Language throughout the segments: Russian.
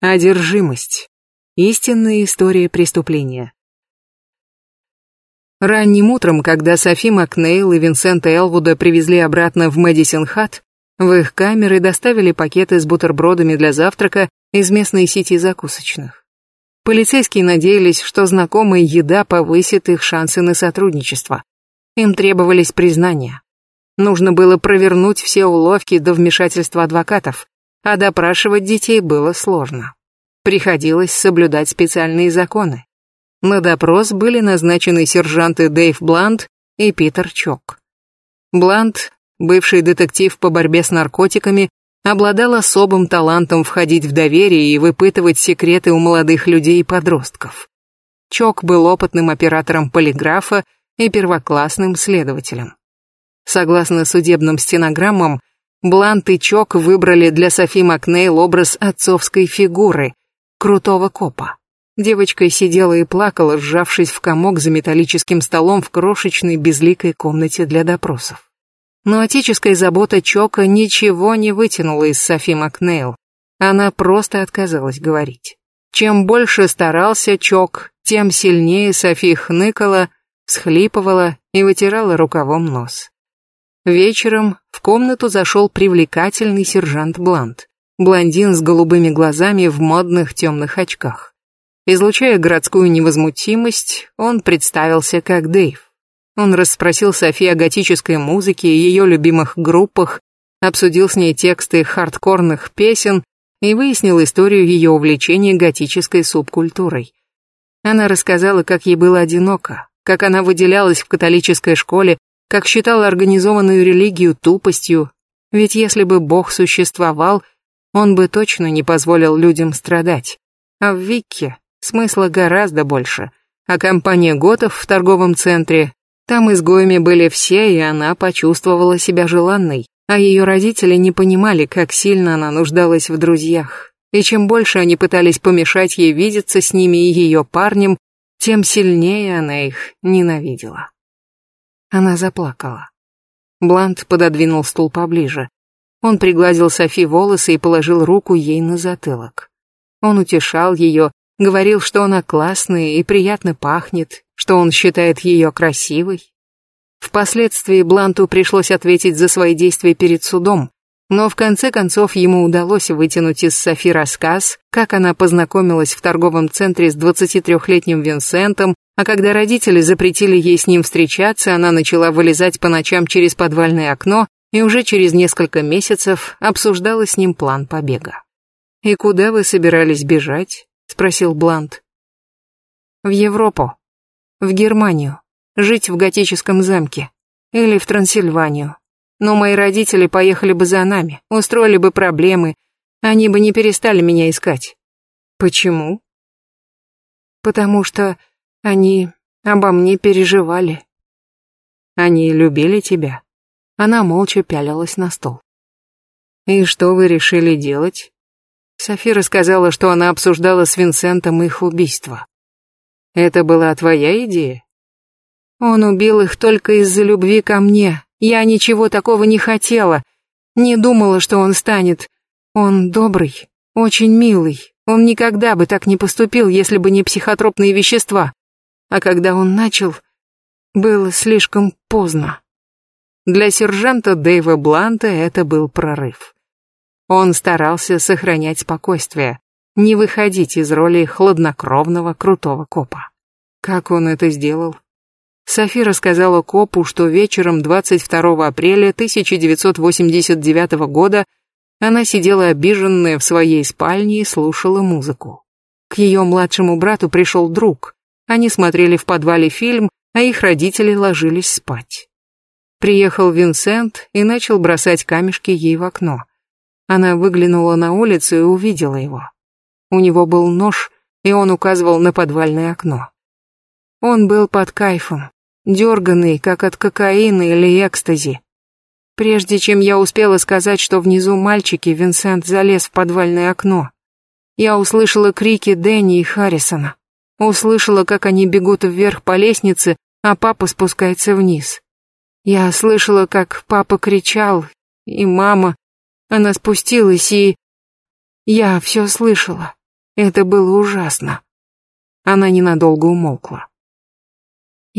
Одержимость. Истинная история преступления. Ранним утром, когда Софи Макнейл и Винсента Элвуда привезли обратно в Мэдисон-Хат, в их камеры доставили пакеты с бутербродами для завтрака из местной сети закусочных. Полицейские надеялись, что знакомая еда повысит их шансы на сотрудничество. Им требовались признания. Нужно было провернуть все уловки до вмешательства адвокатов, а допрашивать детей было сложно. Приходилось соблюдать специальные законы. На допрос были назначены сержанты Дэйв Блант и Питер Чок. Блант, бывший детектив по борьбе с наркотиками, обладал особым талантом входить в доверие и выпытывать секреты у молодых людей и подростков. Чок был опытным оператором полиграфа и первоклассным следователем. Согласно судебным стенограммам, Блант и Чок выбрали для Софи Макнейл образ отцовской фигуры, крутого копа. Девочка сидела и плакала, сжавшись в комок за металлическим столом в крошечной безликой комнате для допросов. Но отеческая забота Чока ничего не вытянула из Софи Макнейл. Она просто отказалась говорить. Чем больше старался Чок, тем сильнее Софи хныкала, всхлипывала и вытирала рукавом нос. Вечером в комнату зашел привлекательный сержант Блант, блондин с голубыми глазами в модных темных очках. Излучая городскую невозмутимость, он представился как Дэйв. Он расспросил Софи о готической музыке и ее любимых группах, обсудил с ней тексты хардкорных песен и выяснил историю ее увлечения готической субкультурой. Она рассказала, как ей было одиноко, как она выделялась в католической школе как считал организованную религию тупостью, ведь если бы Бог существовал, он бы точно не позволил людям страдать. А в Викке смысла гораздо больше. А компания Готов в торговом центре, там изгоями были все, и она почувствовала себя желанной, а ее родители не понимали, как сильно она нуждалась в друзьях. И чем больше они пытались помешать ей видеться с ними и ее парнем, тем сильнее она их ненавидела. Она заплакала. Блант пододвинул стул поближе. Он пригладил Софи волосы и положил руку ей на затылок. Он утешал ее, говорил, что она классная и приятно пахнет, что он считает ее красивой. Впоследствии Бланту пришлось ответить за свои действия перед судом, но в конце концов ему удалось вытянуть из Софи рассказ, как она познакомилась в торговом центре с 23-летним Винсентом, а когда родители запретили ей с ним встречаться, она начала вылезать по ночам через подвальное окно и уже через несколько месяцев обсуждала с ним план побега. «И куда вы собирались бежать?» — спросил Блант. «В Европу. В Германию. Жить в готическом замке. Или в Трансильванию но мои родители поехали бы за нами, устроили бы проблемы, они бы не перестали меня искать. Почему? Потому что они обо мне переживали. Они любили тебя. Она молча пялилась на стол. И что вы решили делать? Софира сказала, что она обсуждала с Винсентом их убийство. Это была твоя идея? Он убил их только из-за любви ко мне, я ничего такого не хотела. Не думала, что он станет. Он добрый, очень милый. Он никогда бы так не поступил, если бы не психотропные вещества. А когда он начал, было слишком поздно. Для сержанта Дэйва Бланта это был прорыв. Он старался сохранять спокойствие, не выходить из роли хладнокровного крутого копа. Как он это сделал, Софи рассказала копу, что вечером 22 апреля 1989 года она сидела обиженная в своей спальне и слушала музыку. К ее младшему брату пришел друг. Они смотрели в подвале фильм, а их родители ложились спать. Приехал Винсент и начал бросать камешки ей в окно. Она выглянула на улицу и увидела его. У него был нож, и он указывал на подвальное окно. Он был под кайфом, дерганный, как от кокаина или экстази. Прежде чем я успела сказать, что внизу мальчики, Винсент залез в подвальное окно. Я услышала крики Дэнни и Харрисона. Услышала, как они бегут вверх по лестнице, а папа спускается вниз. Я слышала, как папа кричал, и мама. Она спустилась, и... Я все слышала. Это было ужасно. Она ненадолго умолкла.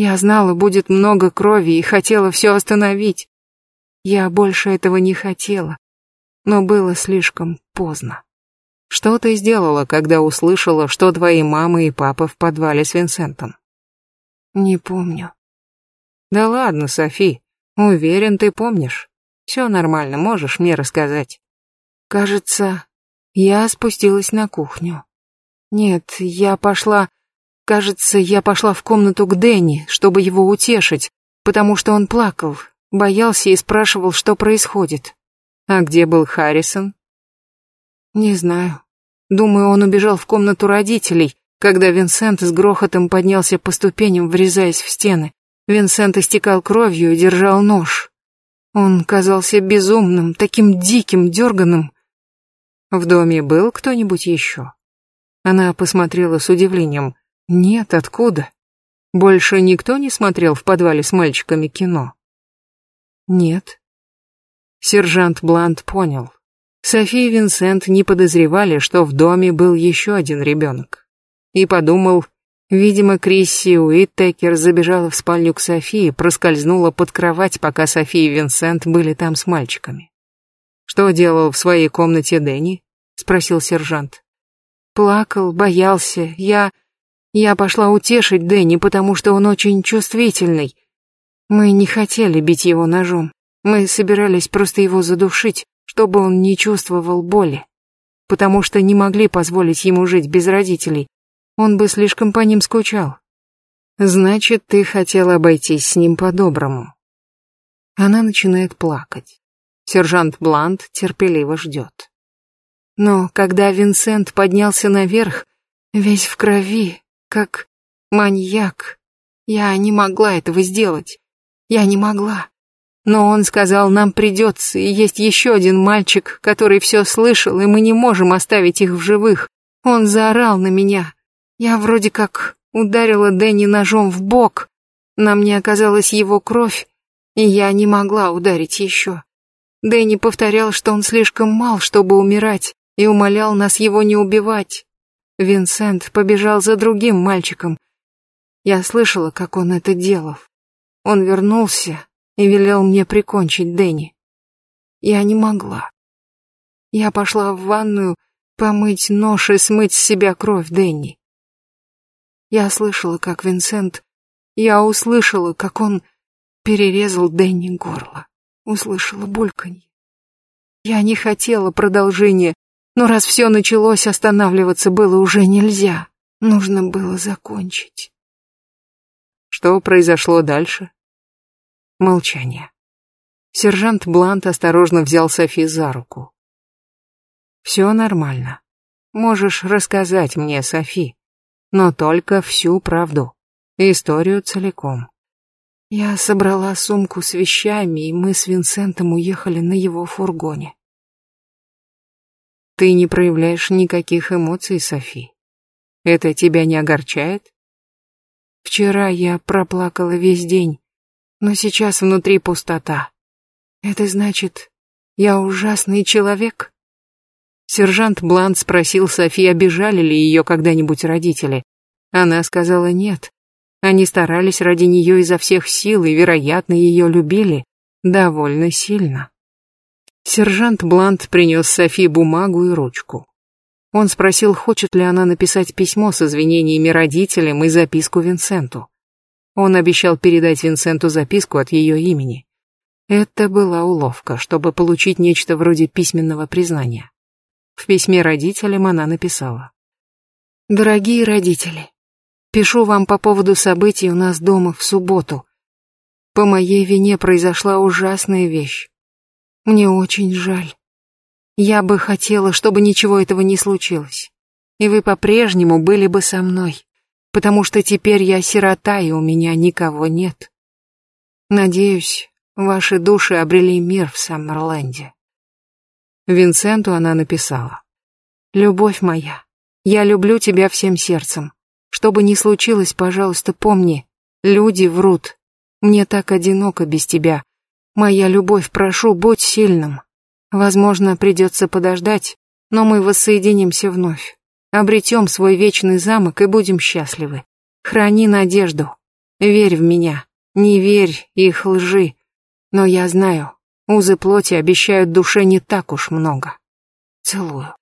Я знала, будет много крови и хотела все остановить. Я больше этого не хотела, но было слишком поздно. Что ты сделала, когда услышала, что твои мама и папа в подвале с Винсентом? Не помню. Да ладно, Софи, уверен, ты помнишь. Все нормально, можешь мне рассказать. Кажется, я спустилась на кухню. Нет, я пошла... Кажется, я пошла в комнату к Дэнни, чтобы его утешить, потому что он плакал, боялся и спрашивал, что происходит. А где был Харрисон? Не знаю. Думаю, он убежал в комнату родителей, когда Винсент с грохотом поднялся по ступеням, врезаясь в стены. Винсент истекал кровью и держал нож. Он казался безумным, таким диким, дерганым. В доме был кто-нибудь еще? Она посмотрела с удивлением. Нет, откуда? Больше никто не смотрел в подвале с мальчиками кино? Нет. Сержант Блант понял. София и Винсент не подозревали, что в доме был еще один ребенок. И подумал, видимо, Крисси Уиттекер забежала в спальню к Софии, проскользнула под кровать, пока София и Винсент были там с мальчиками. «Что делал в своей комнате Дэнни?» — спросил сержант. «Плакал, боялся. Я...» Я пошла утешить Дэнни, потому что он очень чувствительный. Мы не хотели бить его ножом. Мы собирались просто его задушить, чтобы он не чувствовал боли. Потому что не могли позволить ему жить без родителей. Он бы слишком по ним скучал. Значит, ты хотела обойтись с ним по-доброму. Она начинает плакать. Сержант Блант терпеливо ждет. Но когда Винсент поднялся наверх, весь в крови, как маньяк. Я не могла этого сделать. Я не могла. Но он сказал, нам придется, и есть еще один мальчик, который все слышал, и мы не можем оставить их в живых. Он заорал на меня. Я вроде как ударила Дэнни ножом в бок. На мне оказалась его кровь, и я не могла ударить еще. Дэнни повторял, что он слишком мал, чтобы умирать, и умолял нас его не убивать. Винсент побежал за другим мальчиком. Я слышала, как он это делал. Он вернулся и велел мне прикончить Дэнни. Я не могла. Я пошла в ванную помыть нож и смыть с себя кровь Дэнни. Я слышала, как Винсент... Я услышала, как он перерезал Дэнни горло. Услышала бульканье. Я не хотела продолжения. Но раз все началось, останавливаться было уже нельзя. Нужно было закончить. Что произошло дальше? Молчание. Сержант Блант осторожно взял Софи за руку. «Все нормально. Можешь рассказать мне, Софи, но только всю правду, историю целиком». Я собрала сумку с вещами, и мы с Винсентом уехали на его фургоне. Ты не проявляешь никаких эмоций, Софи. Это тебя не огорчает? Вчера я проплакала весь день, но сейчас внутри пустота. Это значит, я ужасный человек? Сержант Блант спросил Софи, обижали ли ее когда-нибудь родители. Она сказала нет. Они старались ради нее изо всех сил и, вероятно, ее любили довольно сильно. Сержант Блант принес Софи бумагу и ручку. Он спросил, хочет ли она написать письмо с извинениями родителям и записку Винсенту. Он обещал передать Винсенту записку от ее имени. Это была уловка, чтобы получить нечто вроде письменного признания. В письме родителям она написала. «Дорогие родители, пишу вам по поводу событий у нас дома в субботу. По моей вине произошла ужасная вещь. Мне очень жаль. Я бы хотела, чтобы ничего этого не случилось. И вы по-прежнему были бы со мной, потому что теперь я сирота, и у меня никого нет. Надеюсь, ваши души обрели мир в Саммерленде. Винсенту она написала. «Любовь моя, я люблю тебя всем сердцем. Что бы ни случилось, пожалуйста, помни, люди врут. Мне так одиноко без тебя, Моя любовь, прошу, будь сильным. Возможно, придется подождать, но мы воссоединимся вновь. Обретем свой вечный замок и будем счастливы. Храни надежду. Верь в меня. Не верь их лжи. Но я знаю, узы плоти обещают душе не так уж много. Целую.